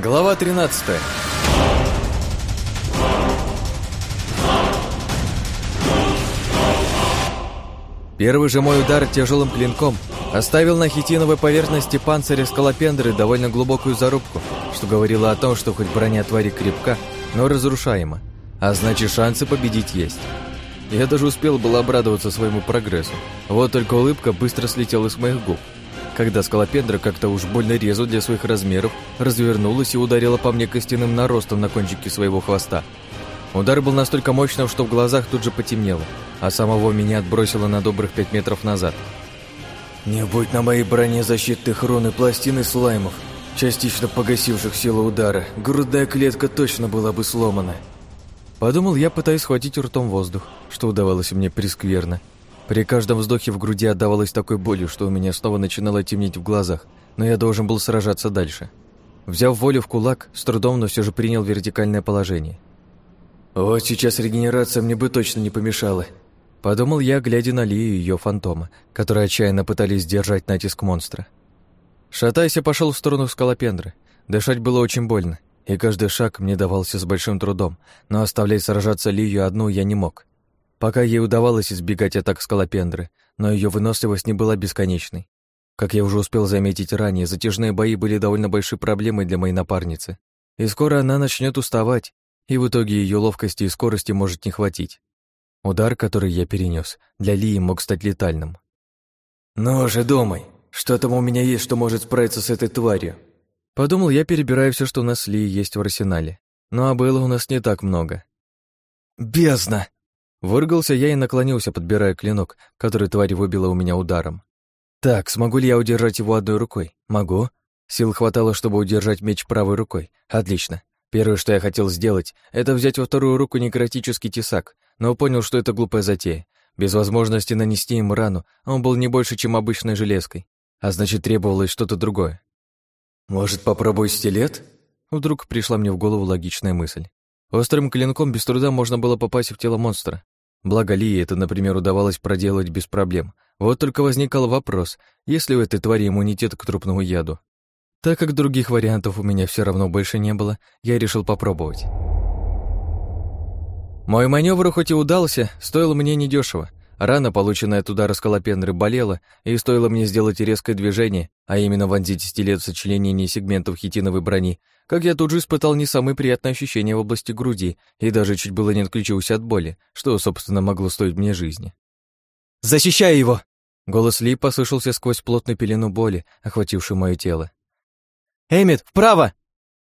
Глава 13 Первый же мой удар тяжелым клинком оставил на хитиновой поверхности панциря скалопендры довольно глубокую зарубку, что говорило о том, что хоть броня твари крепка, но разрушаема, а значит шансы победить есть. Я даже успел было обрадоваться своему прогрессу, вот только улыбка быстро слетела с моих губ, когда скалопендра как-то уж больно резу для своих размеров развернулась и ударила по мне костяным наростом на кончике своего хвоста. Удар был настолько мощным, что в глазах тут же потемнело, а самого меня отбросило на добрых пять метров назад. «Не будь на моей броне защитных рун и пластины слаймов, частично погасивших силу удара, грудная клетка точно была бы сломана». Подумал я, пытаясь схватить ртом воздух, что удавалось мне прескверно. При каждом вздохе в груди отдавалось такой болью, что у меня снова начинало темнеть в глазах, но я должен был сражаться дальше. Взяв волю в кулак, с трудом, но все же принял вертикальное положение. «Вот сейчас регенерация мне бы точно не помешала», — подумал я, глядя на Лию и ее фантома, которые отчаянно пытались сдержать натиск монстра. Шатаясь, пошел в сторону скалопендры. Дышать было очень больно, и каждый шаг мне давался с большим трудом, но оставлять сражаться Лию одну я не мог. Пока ей удавалось избегать атак скалопендры, но ее выносливость не была бесконечной. Как я уже успел заметить ранее, затяжные бои были довольно большой проблемой для моей напарницы, и скоро она начнет уставать, и в итоге ее ловкости и скорости может не хватить. Удар, который я перенес, для Лии мог стать летальным. «Ну же, думай, что там у меня есть, что может справиться с этой тварью?» Подумал я, перебирая все, что у нас с Лией есть в арсенале. Ну а было у нас не так много. «Бездна!» Выргался я и наклонился, подбирая клинок, который тварь выбила у меня ударом. «Так, смогу ли я удержать его одной рукой? Могу. Сил хватало, чтобы удержать меч правой рукой. Отлично. Первое, что я хотел сделать, это взять во вторую руку некротический тесак, но понял, что это глупая затея. Без возможности нанести им рану, он был не больше, чем обычной железкой, а значит, требовалось что-то другое. «Может, попробуй стилет?» Вдруг пришла мне в голову логичная мысль. Острым клинком без труда можно было попасть в тело монстра. Благо Лии это, например, удавалось проделать без проблем. Вот только возникал вопрос, есть ли у этой твари иммунитет к трупному яду. Так как других вариантов у меня все равно больше не было, я решил попробовать. Мой маневр хоть и удался, стоил мне недешево. Рана, полученная от удара скалопендры, болела, и стоило мне сделать резкое движение, а именно вонзить стилет в сочленение сегментов хитиновой брони, как я тут же испытал не самые приятные ощущения в области груди и даже чуть было не отключился от боли, что, собственно, могло стоить мне жизни. «Защищай его!» Голос Ли послышался сквозь плотную пелену боли, охватившую мое тело. «Эмит, вправо!»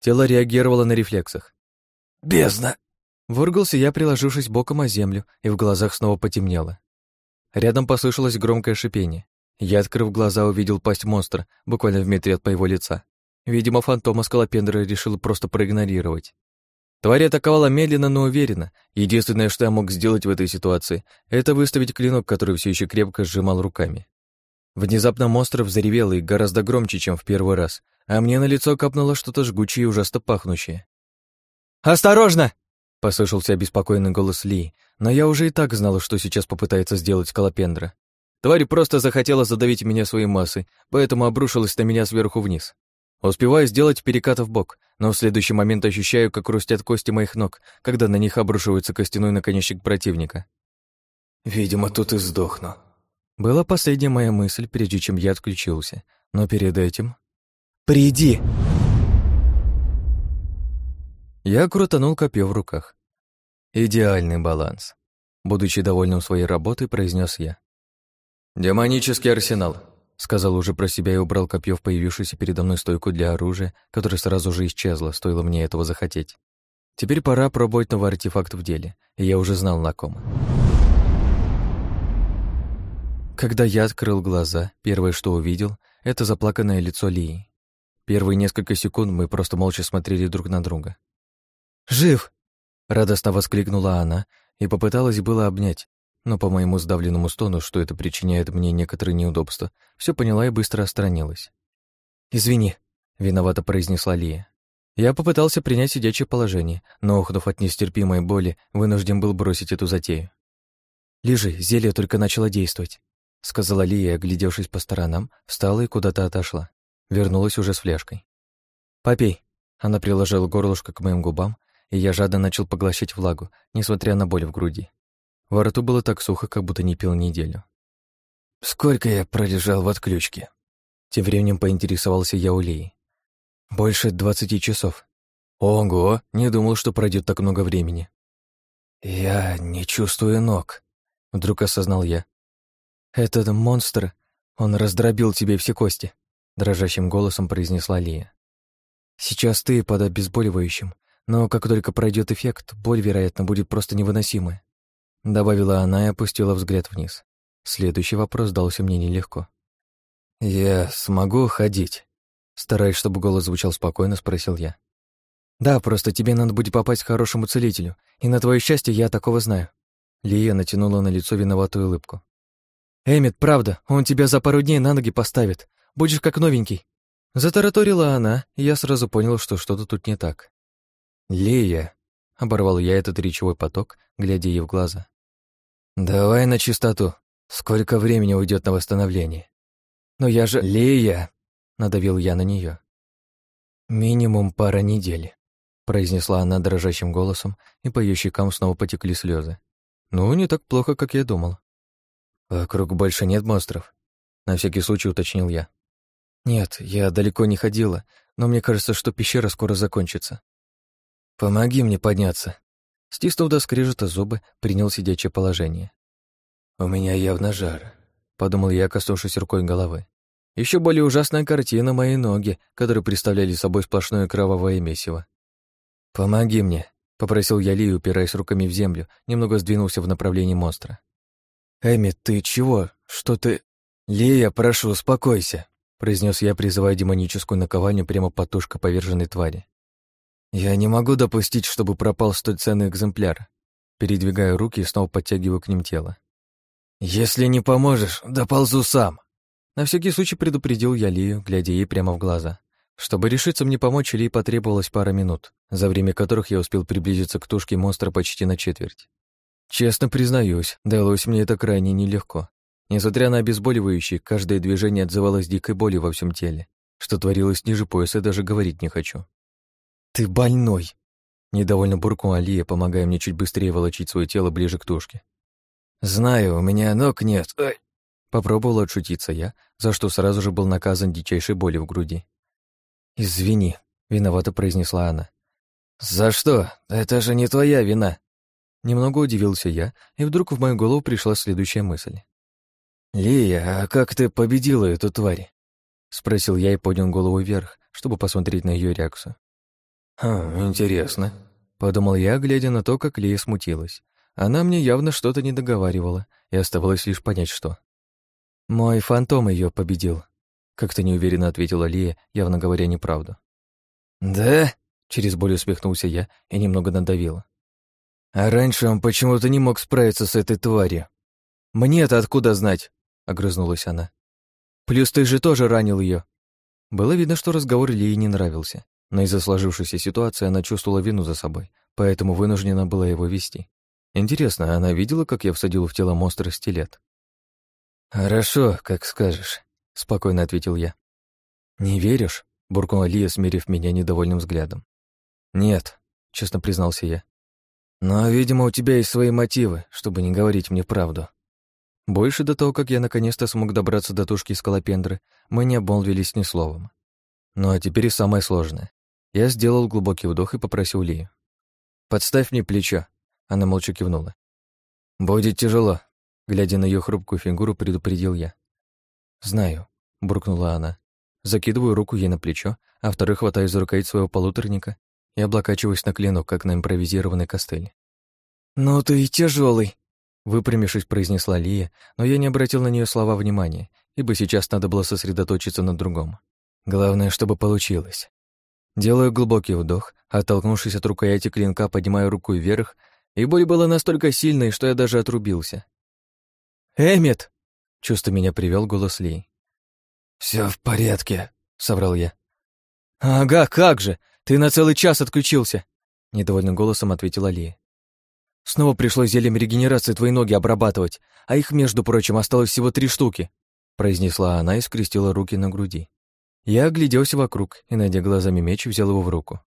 Тело реагировало на рефлексах. «Бездна!» Выргался я, приложившись боком о землю, и в глазах снова потемнело. Рядом послышалось громкое шипение. Я, открыв глаза, увидел пасть монстра, буквально в метре от моего лица. Видимо, фантома скалопендра решил просто проигнорировать. Тварь атаковала медленно, но уверенно. Единственное, что я мог сделать в этой ситуации, это выставить клинок, который все еще крепко сжимал руками. Внезапно монстр взревел и гораздо громче, чем в первый раз, а мне на лицо капнуло что-то жгучее и ужасно пахнущее. «Осторожно!» — послышался обеспокоенный голос Ли, но я уже и так знала, что сейчас попытается сделать скалопендра. Тварь просто захотела задавить меня своей массой, поэтому обрушилась на меня сверху вниз. Успеваю сделать перекат в бок, но в следующий момент ощущаю, как хрустят кости моих ног, когда на них обрушивается костяной наконечник противника. «Видимо, тут и сдохну». Была последняя моя мысль, прежде чем я отключился, но перед этим Приди!» Я крутанул копье в руках. Идеальный баланс. Будучи довольным своей работой, произнес я. «Демонический арсенал», — сказал уже про себя и убрал копье в появившуюся передо мной стойку для оружия, которая сразу же исчезла, стоило мне этого захотеть. Теперь пора пробовать новый артефакт в деле, и я уже знал на ком. Когда я открыл глаза, первое, что увидел, это заплаканное лицо Лии. Первые несколько секунд мы просто молча смотрели друг на друга. «Жив!» — радостно воскликнула она и попыталась было обнять, но по моему сдавленному стону, что это причиняет мне некоторые неудобства, все поняла и быстро отстранилась. «Извини», — виновато произнесла Лия. Я попытался принять сидячее положение, но, ухнув от нестерпимой боли, вынужден был бросить эту затею. «Лежи, зелье только начало действовать», — сказала Лия, оглядевшись по сторонам, встала и куда-то отошла. Вернулась уже с фляжкой. «Попей», Она приложила горлышко к моим губам, и я жадно начал поглощать влагу, несмотря на боль в груди. Во рту было так сухо, как будто не пил неделю. «Сколько я пролежал в отключке?» Тем временем поинтересовался я у Лии. «Больше двадцати часов». «Ого, не думал, что пройдет так много времени». «Я не чувствую ног», — вдруг осознал я. «Этот монстр, он раздробил тебе все кости», — дрожащим голосом произнесла Лия. «Сейчас ты под обезболивающим, но как только пройдет эффект, боль, вероятно, будет просто невыносимая», — добавила она и опустила взгляд вниз. Следующий вопрос дался мне нелегко. «Я смогу ходить?» Стараясь, чтобы голос звучал спокойно, спросил я. «Да, просто тебе надо будет попасть к хорошему целителю, и на твое счастье я такого знаю». Лия натянула на лицо виноватую улыбку. «Эммит, правда, он тебя за пару дней на ноги поставит. Будешь как новенький». Затараторила она, и я сразу понял, что что-то тут не так. «Лия», — оборвал я этот речевой поток, глядя ей в глаза. «Давай на чистоту. Сколько времени уйдет на восстановление? Но я же... Лия! Надавил я на нее. Минимум пара недель, произнесла она дрожащим голосом, и по ее щекам снова потекли слезы. Ну, не так плохо, как я думал. Вокруг больше нет монстров? На всякий случай уточнил я. Нет, я далеко не ходила, но мне кажется, что пещера скоро закончится. Помоги мне подняться. Стиснув до скрежета зубы, принял сидячее положение. «У меня явно жар», — подумал я, коснувшись рукой головы. Еще более ужасная картина мои ноги, которые представляли собой сплошное кровавое месиво. «Помоги мне», — попросил я Лию, упираясь руками в землю, немного сдвинулся в направлении монстра. «Эми, ты чего? Что ты...» «Лия, прошу, успокойся», — произнес я, призывая демоническую наковальню прямо под тушкой поверженной твари. «Я не могу допустить, чтобы пропал столь ценный экземпляр». Передвигаю руки и снова подтягиваю к ним тело. «Если не поможешь, доползу сам!» На всякий случай предупредил я Лию, глядя ей прямо в глаза. Чтобы решиться мне помочь, Ли потребовалось пара минут, за время которых я успел приблизиться к тушке монстра почти на четверть. Честно признаюсь, далось мне это крайне нелегко. Несмотря на обезболивающие, каждое движение отзывалось дикой болью во всем теле. Что творилось ниже пояса, даже говорить не хочу. «Ты больной!» Недовольно буркнула Алия, помогая мне чуть быстрее волочить свое тело ближе к тушке. «Знаю, у меня ног нет». Ай. Попробовал отшутиться я, за что сразу же был наказан дичайшей боли в груди. «Извини», — виновато произнесла она. «За что? Это же не твоя вина!» Немного удивился я, и вдруг в мою голову пришла следующая мысль. «Лия, а как ты победила эту тварь?» — спросил я и поднял голову вверх, чтобы посмотреть на ее реакцию. «Хм, интересно», — подумал я, глядя на то, как Лия смутилась. Она мне явно что-то не договаривала, и оставалось лишь понять, что. «Мой фантом ее победил», — как-то неуверенно ответила Лия, явно говоря неправду. «Да?» — через боль усмехнулся я и немного надавила. «А раньше он почему-то не мог справиться с этой тварью». «Мне-то откуда знать?» — огрызнулась она. «Плюс ты же тоже ранил ее. Было видно, что разговор Лии не нравился, но из-за сложившейся ситуации она чувствовала вину за собой, поэтому вынуждена была его вести. Интересно, она видела, как я всадил в тело монстра стилет? «Хорошо, как скажешь», — спокойно ответил я. «Не веришь?» — буркнула Лия, смерив меня недовольным взглядом. «Нет», — честно признался я. «Но, видимо, у тебя есть свои мотивы, чтобы не говорить мне правду». Больше до того, как я наконец-то смог добраться до тушки скалопендры, мы не обмолвились ни словом. Ну а теперь и самое сложное. Я сделал глубокий вдох и попросил Лию. «Подставь мне плечо». Она молча кивнула. «Будет тяжело», Глядя на ее хрупкую фигуру, предупредил я. «Знаю», — буркнула она. Закидываю руку ей на плечо, а второй хватаю за рукоять своего полуторника и облокачиваюсь на клинок, как на импровизированной костыли. «Ну ты и тяжелый, выпрямившись, произнесла Лия, но я не обратил на нее слова внимания, ибо сейчас надо было сосредоточиться на другом. Главное, чтобы получилось. Делаю глубокий вдох, оттолкнувшись от рукояти клинка, поднимаю руку вверх, и боль была настолько сильной, что я даже отрубился. «Эммет!» — чувство меня привел голос Ли. Все в порядке», — соврал я. «Ага, как же! Ты на целый час отключился!» — недовольным голосом ответила Ли. «Снова пришлось зельем регенерации твои ноги обрабатывать, а их, между прочим, осталось всего три штуки», — произнесла она и скрестила руки на груди. Я огляделся вокруг и, найдя глазами меч, взял его в руку.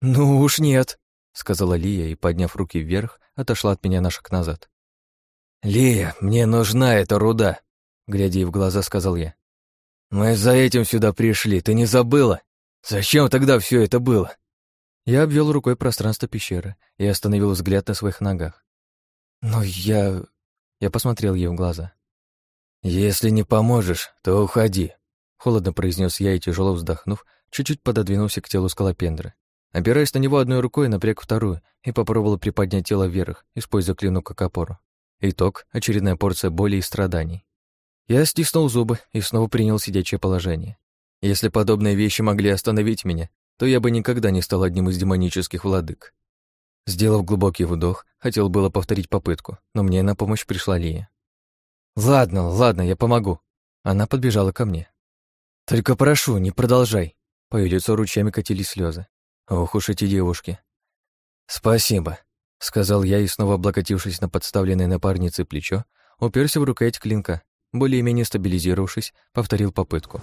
«Ну уж нет», — сказала Лия и, подняв руки вверх, отошла от меня на шаг назад. «Лия, мне нужна эта руда», — глядя ей в глаза, сказал я. «Мы за этим сюда пришли, ты не забыла? Зачем тогда все это было?» Я обвел рукой пространство пещеры и остановил взгляд на своих ногах. «Но я...» Я посмотрел ей в глаза. «Если не поможешь, то уходи», — холодно произнес я и, тяжело вздохнув, чуть-чуть пододвинулся к телу скалопендры. Опираясь на него одной рукой, напряг вторую и попробовал приподнять тело вверх, используя клинок как опору. Итог — очередная порция боли и страданий. Я стиснул зубы и снова принял сидячее положение. Если подобные вещи могли остановить меня, то я бы никогда не стал одним из демонических владык. Сделав глубокий вдох, хотел было повторить попытку, но мне на помощь пришла Лия. «Ладно, ладно, я помогу». Она подбежала ко мне. «Только прошу, не продолжай». По ее лицу ручьями катились слезы. Ох уж эти девушки. «Спасибо», — сказал я и, снова облокотившись на подставленное напарнице плечо, уперся в рукоять клинка более-менее стабилизировавшись, повторил попытку.